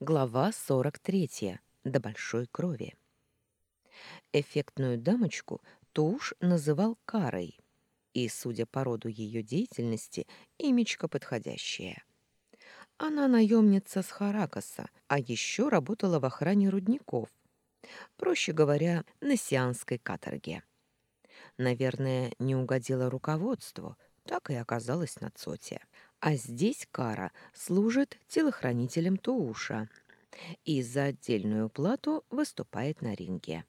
Глава 43. До большой крови. Эффектную дамочку Туш называл Карой, и, судя по роду ее деятельности, имечко подходящее. Она наемница с Харакаса, а еще работала в охране рудников, проще говоря, на сианской каторге. Наверное, не угодила руководству, так и оказалась на Цоте. А здесь Кара служит телохранителем Тууша и за отдельную плату выступает на ринге.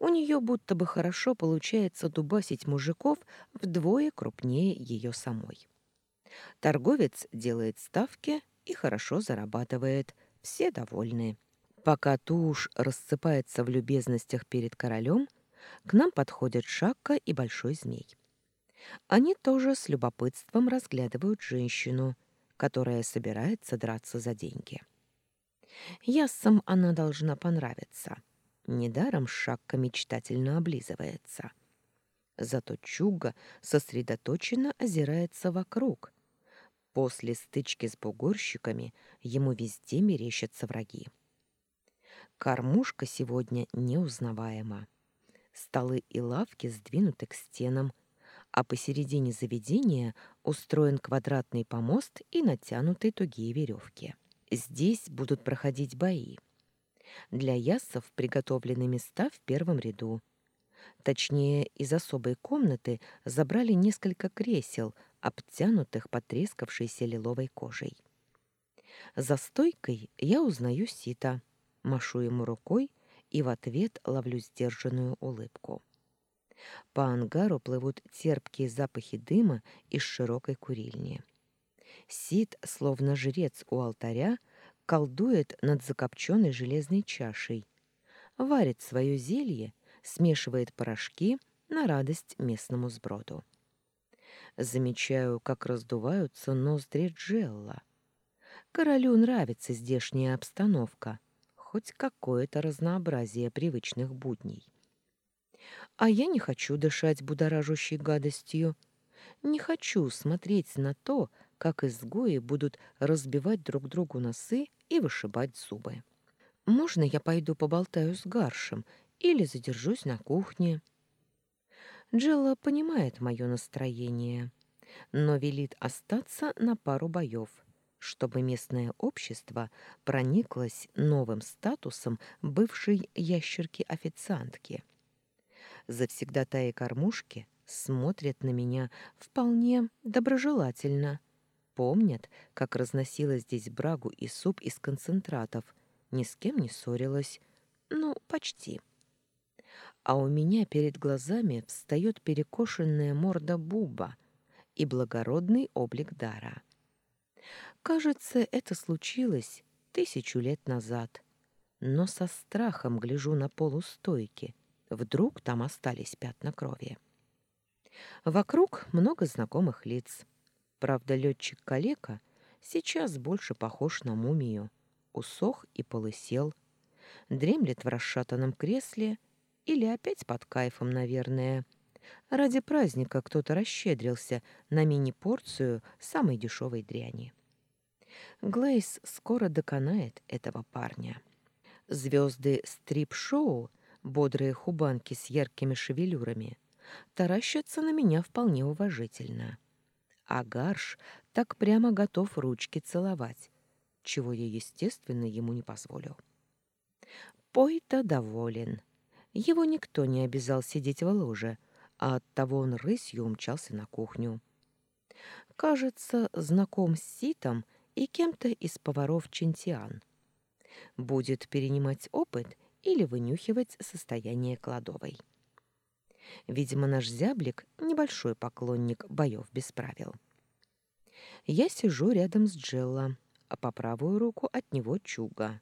У нее будто бы хорошо получается дубасить мужиков вдвое крупнее ее самой. Торговец делает ставки и хорошо зарабатывает, все довольны. Пока Туш рассыпается в любезностях перед королем, к нам подходят Шакка и Большой Змей. Они тоже с любопытством разглядывают женщину, которая собирается драться за деньги. Яссам она должна понравиться. Недаром Шакка мечтательно облизывается. Зато Чуга сосредоточенно озирается вокруг. После стычки с бугорщиками ему везде мерещатся враги. Кормушка сегодня неузнаваема. Столы и лавки сдвинуты к стенам, а посередине заведения устроен квадратный помост и натянутые тугие веревки. Здесь будут проходить бои. Для яссов приготовлены места в первом ряду. Точнее, из особой комнаты забрали несколько кресел, обтянутых потрескавшейся лиловой кожей. За стойкой я узнаю Сита, машу ему рукой и в ответ ловлю сдержанную улыбку. По ангару плывут терпкие запахи дыма из широкой курильни. Сид, словно жрец у алтаря, колдует над закопченной железной чашей, варит свое зелье, смешивает порошки на радость местному сброду. Замечаю, как раздуваются ноздри Джелла. Королю нравится здешняя обстановка, хоть какое-то разнообразие привычных будней. А я не хочу дышать будоражащей гадостью. Не хочу смотреть на то, как изгои будут разбивать друг другу носы и вышибать зубы. Можно я пойду поболтаю с Гаршем или задержусь на кухне? Джелла понимает мое настроение, но велит остаться на пару боев, чтобы местное общество прониклось новым статусом бывшей ящерки-официантки завсегдатаи кормушки смотрят на меня вполне доброжелательно. Помнят, как разносила здесь брагу и суп из концентратов, ни с кем не ссорилась. Ну, почти. А у меня перед глазами встает перекошенная морда Буба и благородный облик Дара. Кажется, это случилось тысячу лет назад, но со страхом гляжу на полустойки — Вдруг там остались пятна крови. Вокруг много знакомых лиц. Правда, летчик-калека сейчас больше похож на мумию. Усох и полысел. Дремлет в расшатанном кресле или опять под кайфом, наверное. Ради праздника кто-то расщедрился на мини-порцию самой дешевой дряни. Глейс скоро доконает этого парня. Звезды стрип-шоу — бодрые хубанки с яркими шевелюрами, таращатся на меня вполне уважительно. А Гарш так прямо готов ручки целовать, чего я, естественно, ему не позволю. Пой-то доволен. Его никто не обязал сидеть в ложе, а оттого он рысью умчался на кухню. Кажется, знаком с Ситом и кем-то из поваров Чинтиан. Будет перенимать опыт или вынюхивать состояние кладовой. Видимо, наш зяблик — небольшой поклонник боев без правил. Я сижу рядом с Джелло, а по правую руку от него Чуга.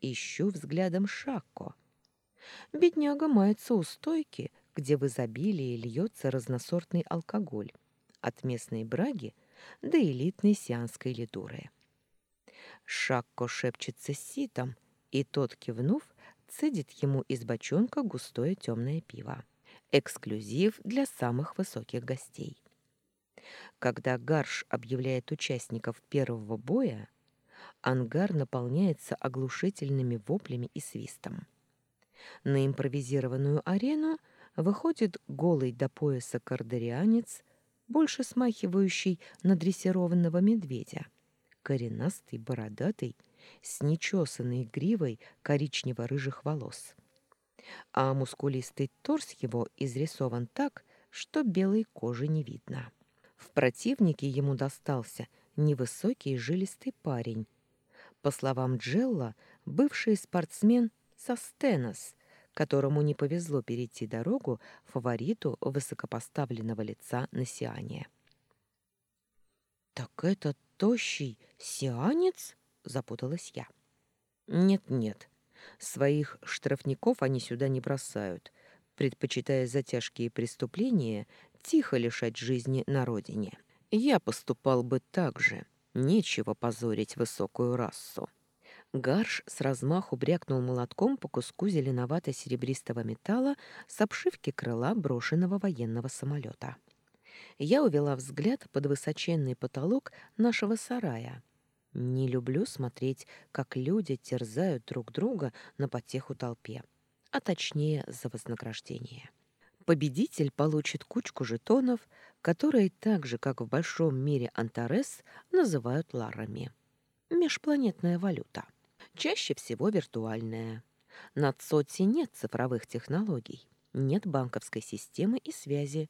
Ищу взглядом Шакко. Бедняга мается у стойки, где в изобилии льется разносортный алкоголь, от местной браги до элитной сианской лидуры. Шакко шепчется ситом, и тот, кивнув, цедит ему из бочонка густое темное пиво. Эксклюзив для самых высоких гостей. Когда Гарш объявляет участников первого боя, ангар наполняется оглушительными воплями и свистом. На импровизированную арену выходит голый до пояса кардерианец, больше смахивающий на дрессированного медведя, коренастый, бородатый, с нечесанной гривой коричнево-рыжих волос. А мускулистый торс его изрисован так, что белой кожи не видно. В противнике ему достался невысокий жилистый парень. По словам Джелла, бывший спортсмен Состенос, которому не повезло перейти дорогу фавориту высокопоставленного лица на Сиане. «Так это тощий сианец?» — запуталась я. «Нет-нет, своих штрафников они сюда не бросают, предпочитая за тяжкие преступления тихо лишать жизни на родине. Я поступал бы так же, нечего позорить высокую расу». Гарш с размаху брякнул молотком по куску зеленовато-серебристого металла с обшивки крыла брошенного военного самолета. Я увела взгляд под высоченный потолок нашего сарая. Не люблю смотреть, как люди терзают друг друга на потеху толпе, а точнее за вознаграждение. Победитель получит кучку жетонов, которые так же, как в большом мире Антарес, называют ларами. Межпланетная валюта чаще всего виртуальная. На ЦОТе нет цифровых технологий, нет банковской системы и связи,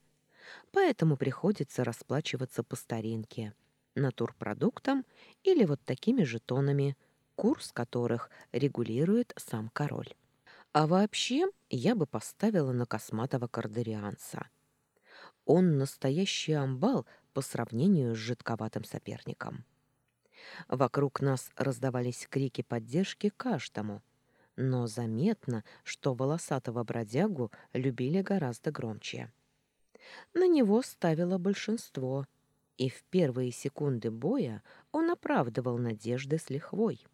поэтому приходится расплачиваться по старинке, натурпродуктом или вот такими жетонами, курс которых регулирует сам король. А вообще я бы поставила на косматого кардерианца. Он настоящий амбал по сравнению с жидковатым соперником. Вокруг нас раздавались крики поддержки каждому, но заметно, что волосатого бродягу любили гораздо громче. На него ставило большинство, и в первые секунды боя он оправдывал надежды с лихвой.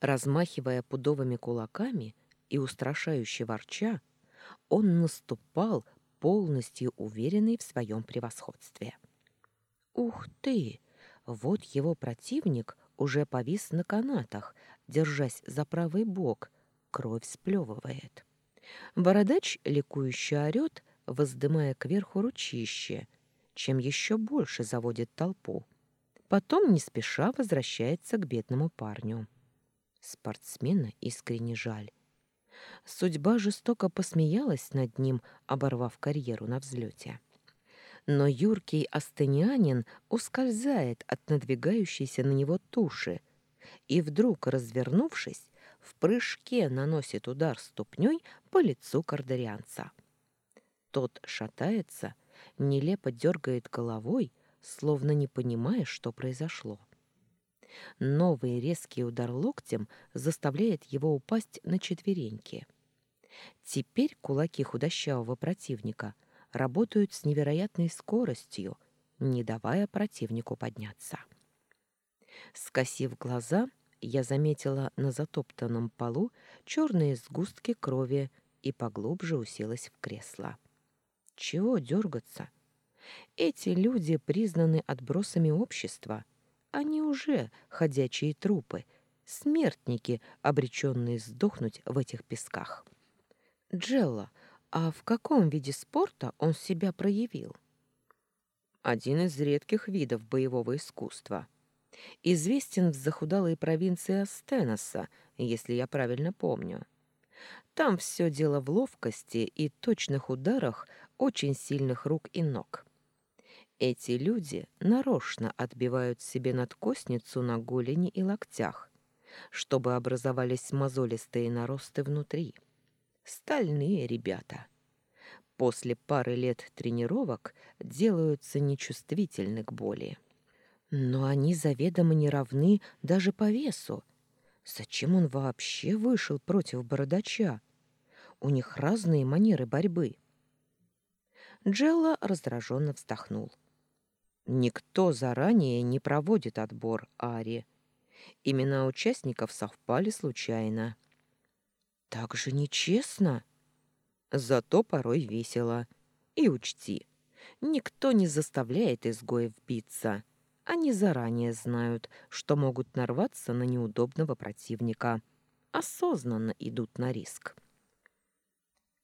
Размахивая пудовыми кулаками и устрашающе ворча, он наступал, полностью уверенный в своем превосходстве. «Ух ты! Вот его противник уже повис на канатах, держась за правый бок, кровь сплевывает. Бородач ликующе орёт, воздымая кверху ручище, чем еще больше заводит толпу. Потом не спеша возвращается к бедному парню. Спортсмена искренне жаль. Судьба жестоко посмеялась над ним, оборвав карьеру на взлете. Но юркий астенианин ускользает от надвигающейся на него туши и вдруг, развернувшись, в прыжке наносит удар ступней по лицу кардарианца. Тот шатается, нелепо дергает головой, словно не понимая, что произошло. Новый резкий удар локтем заставляет его упасть на четвереньки. Теперь кулаки худощавого противника — работают с невероятной скоростью, не давая противнику подняться. Скосив глаза, я заметила на затоптанном полу черные сгустки крови и поглубже уселась в кресло. Чего дергаться? Эти люди признаны отбросами общества. Они уже ходячие трупы, смертники, обреченные сдохнуть в этих песках. Джелла, а в каком виде спорта он себя проявил? Один из редких видов боевого искусства. Известен в захудалой провинции Астеноса, если я правильно помню. Там все дело в ловкости и точных ударах очень сильных рук и ног. Эти люди нарочно отбивают себе надкосницу на голени и локтях, чтобы образовались мозолистые наросты внутри. Стальные ребята. После пары лет тренировок делаются нечувствительны к боли. Но они заведомо не равны даже по весу. Зачем он вообще вышел против бородача? У них разные манеры борьбы. Джелла раздраженно вздохнул. Никто заранее не проводит отбор Ари. Имена участников совпали случайно. Так же нечестно. Зато порой весело. И учти, никто не заставляет изгоев биться. они заранее знают, что могут нарваться на неудобного противника. Осознанно идут на риск.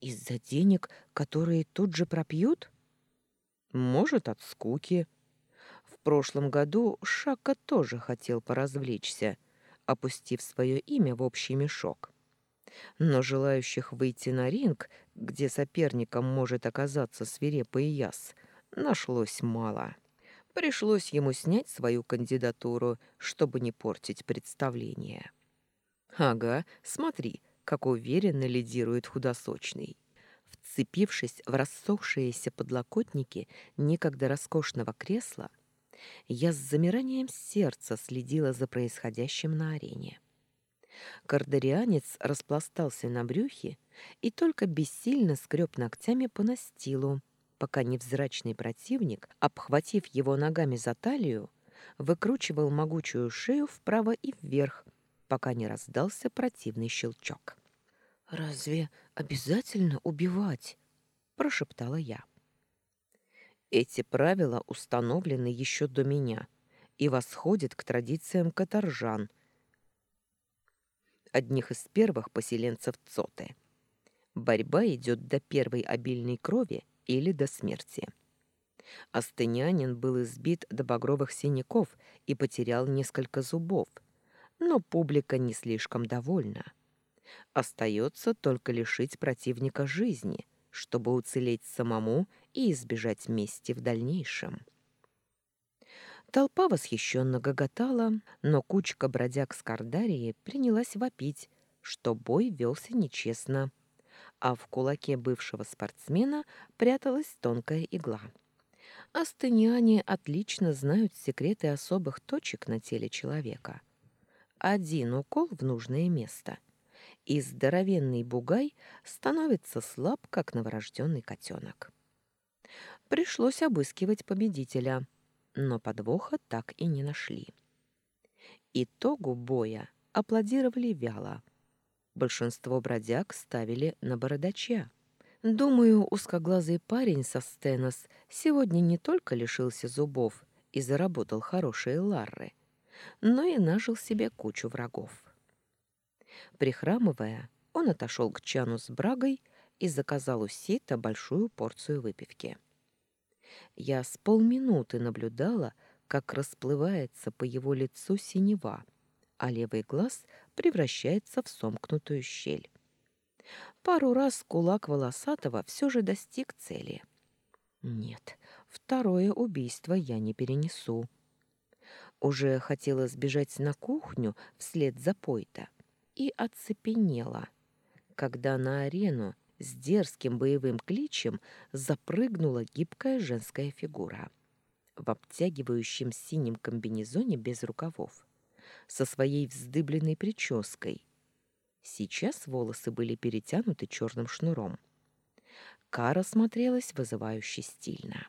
Из-за денег, которые тут же пропьют? Может, от скуки. В прошлом году Шака тоже хотел поразвлечься, опустив свое имя в общий мешок. Но желающих выйти на ринг, где соперником может оказаться свирепый яс, нашлось мало. Пришлось ему снять свою кандидатуру, чтобы не портить представление. Ага, смотри, как уверенно лидирует худосочный. Вцепившись в рассохшиеся подлокотники некогда роскошного кресла, я с замиранием сердца следила за происходящим на арене. Кардарианец распластался на брюхе и только бессильно скреб ногтями по настилу, пока невзрачный противник, обхватив его ногами за талию, выкручивал могучую шею вправо и вверх, пока не раздался противный щелчок. «Разве обязательно убивать?» — прошептала я. Эти правила установлены еще до меня и восходят к традициям каторжан, одних из первых поселенцев Цоты. Борьба идет до первой обильной крови или до смерти. Астынянин был избит до багровых синяков и потерял несколько зубов, но публика не слишком довольна. Остается только лишить противника жизни, чтобы уцелеть самому и избежать мести в дальнейшем. Толпа восхищенно гоготала, но кучка бродяг с Кардарии принялась вопить, что бой велся нечестно — а в кулаке бывшего спортсмена пряталась тонкая игла. Астыниане отлично знают секреты особых точек на теле человека. Один укол в нужное место, и здоровенный бугай становится слаб, как новорожденный котенок. Пришлось обыскивать победителя, но подвоха так и не нашли. Итогу боя аплодировали вяло — Большинство бродяг ставили на бородача. Думаю, узкоглазый парень со Стенос сегодня не только лишился зубов и заработал хорошие ларры, но и нажил себе кучу врагов. Прихрамывая, он отошел к чану с брагой и заказал у сита большую порцию выпивки. Я с полминуты наблюдала, как расплывается по его лицу синева, а левый глаз превращается в сомкнутую щель. Пару раз кулак Волосатого все же достиг цели. Нет, второе убийство я не перенесу. Уже хотела сбежать на кухню вслед за Пойта и оцепенела, когда на арену с дерзким боевым кличем запрыгнула гибкая женская фигура в обтягивающем синем комбинезоне без рукавов со своей вздыбленной прической. Сейчас волосы были перетянуты черным шнуром. Кара смотрелась вызывающе стильно.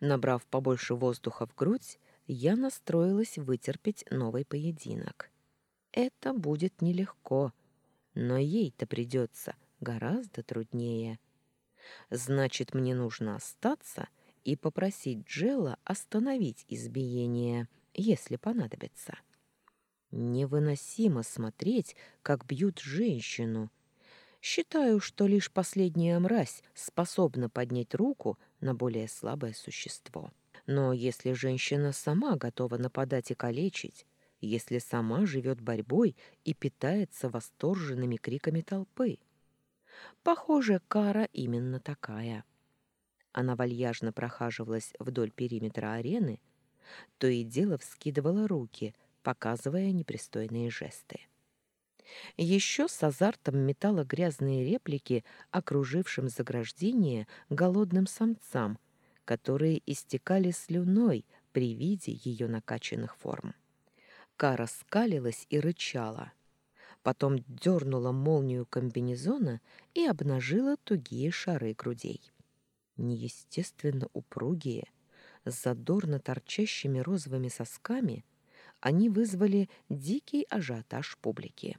Набрав побольше воздуха в грудь, я настроилась вытерпеть новый поединок. Это будет нелегко, но ей-то придется гораздо труднее. Значит, мне нужно остаться и попросить Джелла остановить избиение, если понадобится. Невыносимо смотреть, как бьют женщину. Считаю, что лишь последняя мразь способна поднять руку на более слабое существо. Но если женщина сама готова нападать и калечить, если сама живет борьбой и питается восторженными криками толпы. Похоже, Кара именно такая. Она вальяжно прохаживалась вдоль периметра арены, то и дело вскидывала руки, показывая непристойные жесты. Еще с азартом метала грязные реплики окружившим заграждение голодным самцам, которые истекали слюной при виде ее накачанных форм. Кара скалилась и рычала. Потом дернула молнию комбинезона и обнажила тугие шары грудей. Неестественно упругие, с задорно торчащими розовыми сосками — они вызвали дикий ажиотаж публики.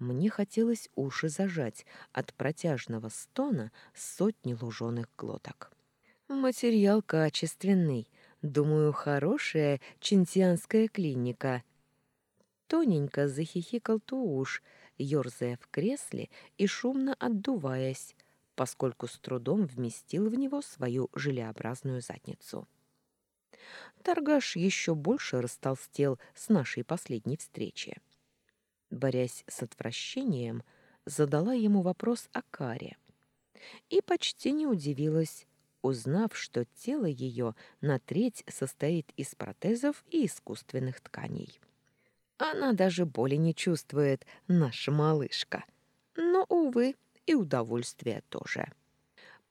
Мне хотелось уши зажать от протяжного стона сотни луженых глоток. Материал качественный, Думаю, хорошая чинтианская клиника. Тоненько захихикал Тууш, ерзая в кресле и шумно отдуваясь, поскольку с трудом вместил в него свою желеобразную задницу. Торгаш еще больше растолстел с нашей последней встречи. Борясь с отвращением, задала ему вопрос о каре. И почти не удивилась, узнав, что тело ее на треть состоит из протезов и искусственных тканей. Она даже боли не чувствует, наша малышка. Но, увы, и удовольствие тоже.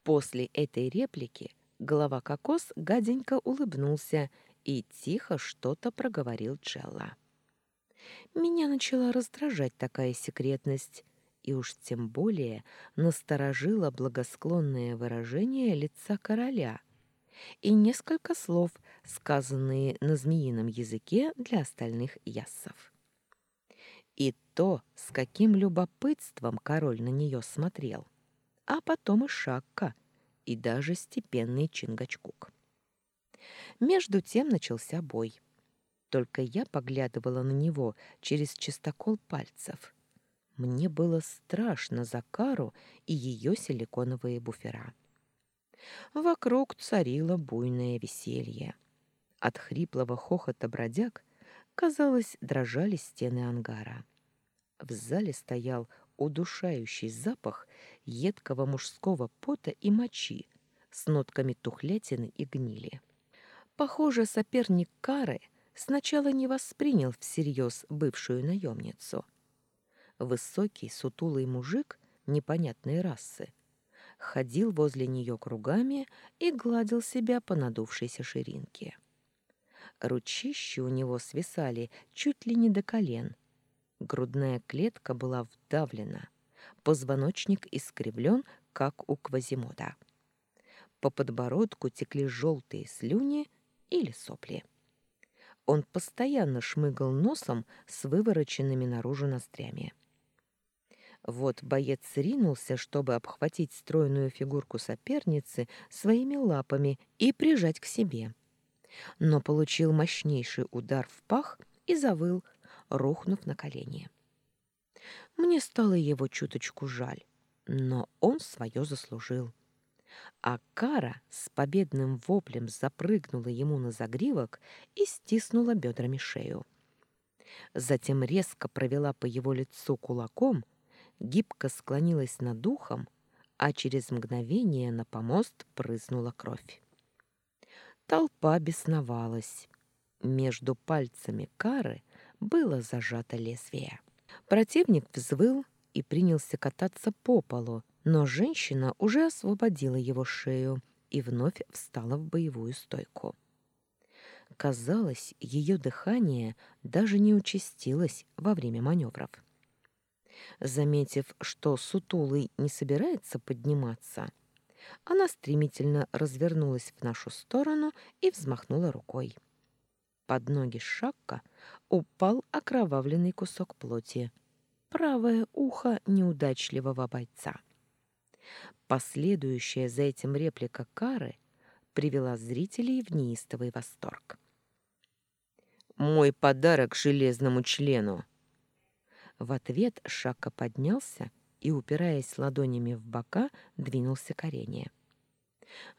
После этой реплики голова кокос гаденько улыбнулся и тихо что-то проговорил Джелла. Меня начала раздражать такая секретность, и уж тем более насторожило благосклонное выражение лица короля и несколько слов, сказанные на змеином языке для остальных яссов. И то, с каким любопытством король на нее смотрел, а потом и Шакка, и даже степенный Чингачкук. Между тем начался бой. Только я поглядывала на него через чистокол пальцев — мне было страшно за Кару и ее силиконовые буфера. Вокруг царило буйное веселье. От хриплого хохота бродяг, казалось, дрожали стены ангара. В зале стоял удушающий запах едкого мужского пота и мочи с нотками тухлятины и гнили. Похоже, соперник Кары сначала не воспринял всерьез бывшую наемницу — Высокий, сутулый мужик непонятной расы ходил возле нее кругами и гладил себя по надувшейся ширинке. Ручищи у него свисали чуть ли не до колен. Грудная клетка была вдавлена, позвоночник искривлен, как у Квазимода. По подбородку текли желтые слюни или сопли. Он постоянно шмыгал носом с вывороченными наружу ноздрями. Вот боец ринулся, чтобы обхватить стройную фигурку соперницы своими лапами и прижать к себе. Но получил мощнейший удар в пах и завыл, рухнув на колени. Мне стало его чуточку жаль, но он свое заслужил. А Кара с победным воплем запрыгнула ему на загривок и стиснула бедрами шею. Затем резко провела по его лицу кулаком, гибко склонилась над духом, а через мгновение на помост прыснула кровь. Толпа бесновалась. Между пальцами кары было зажато лезвие. Противник взвыл и принялся кататься по полу, но женщина уже освободила его шею и вновь встала в боевую стойку. Казалось, ее дыхание даже не участилось во время маневров. Заметив, что сутулый не собирается подниматься, она стремительно развернулась в нашу сторону и взмахнула рукой. Под ноги Шакка упал окровавленный кусок плоти. Правое ухо неудачливого бойца. Последующая за этим реплика Кары привела зрителей в неистовый восторг. «Мой подарок железному члену!» В ответ Шака поднялся и, упираясь ладонями в бока, двинулся к арене.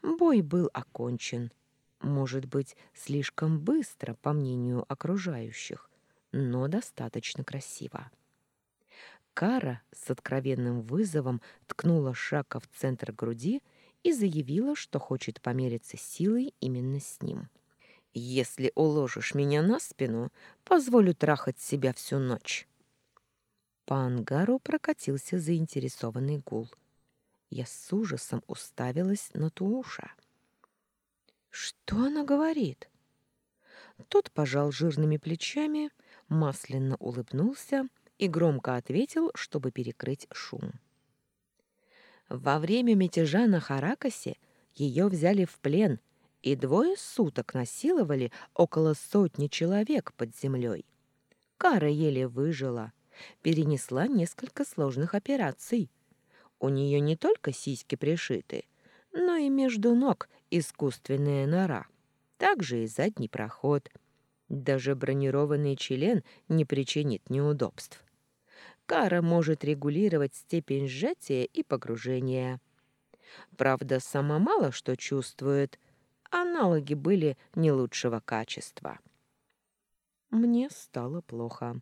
Бой был окончен. Может быть, слишком быстро, по мнению окружающих, но достаточно красиво. Кара с откровенным вызовом ткнула Шака в центр груди и заявила, что хочет помериться силой именно с ним. «Если уложишь меня на спину, позволю трахать себя всю ночь». По ангару прокатился заинтересованный гул. Я с ужасом уставилась на Тууша. «Что она говорит?» Тот пожал жирными плечами, масляно улыбнулся и громко ответил, чтобы перекрыть шум. Во время мятежа на Харакасе ее взяли в плен и двое суток насиловали около сотни человек под землей. Кара еле выжила — перенесла несколько сложных операций. У нее не только сиськи пришиты, но и между ног искусственная нора. также и задний проход. Даже бронированный член не причинит неудобств. Кара может регулировать степень сжатия и погружения. Правда, сама мало что чувствует. Аналоги были не лучшего качества. Мне стало плохо.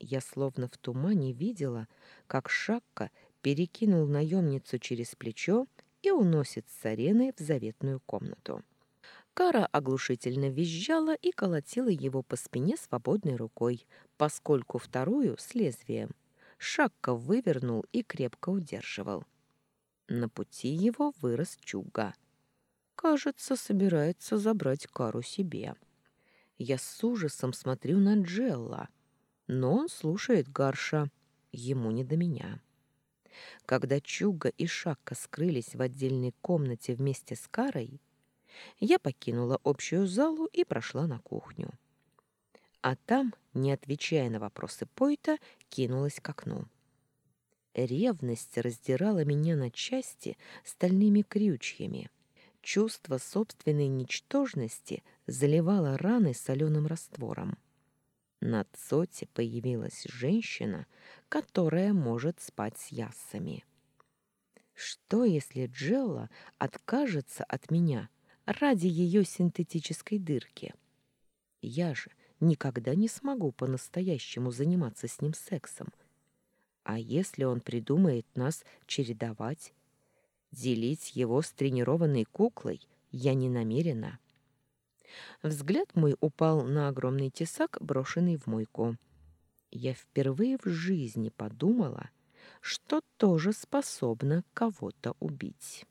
Я словно в тумане видела, как Шакка перекинул наемницу через плечо и уносит с арены в заветную комнату. Кара оглушительно визжала и колотила его по спине свободной рукой, поскольку вторую, с лезвием, Шакка вывернул и крепко удерживал. На пути его вырос Чуга. Кажется, собирается забрать Кару себе. Я с ужасом смотрю на Джелла, но он слушает Гарша. Ему не до меня. Когда Чуга и Шакка скрылись в отдельной комнате вместе с Карой, я покинула общую залу и прошла на кухню. А там, не отвечая на вопросы Пойта, кинулась к окну. Ревность раздирала меня на части стальными крючьями. Чувство собственной ничтожности заливало раны соленым раствором. На Цоте появилась женщина, которая может спать с яссами. Что, если Джелла откажется от меня ради ее синтетической дырки? Я же никогда не смогу по-настоящему заниматься с ним сексом. А если он придумает нас чередовать, делить его с тренированной куклой, я не намерена. Взгляд мой упал на огромный тесак, брошенный в мойку. Я впервые в жизни подумала, что тоже способна кого-то убить.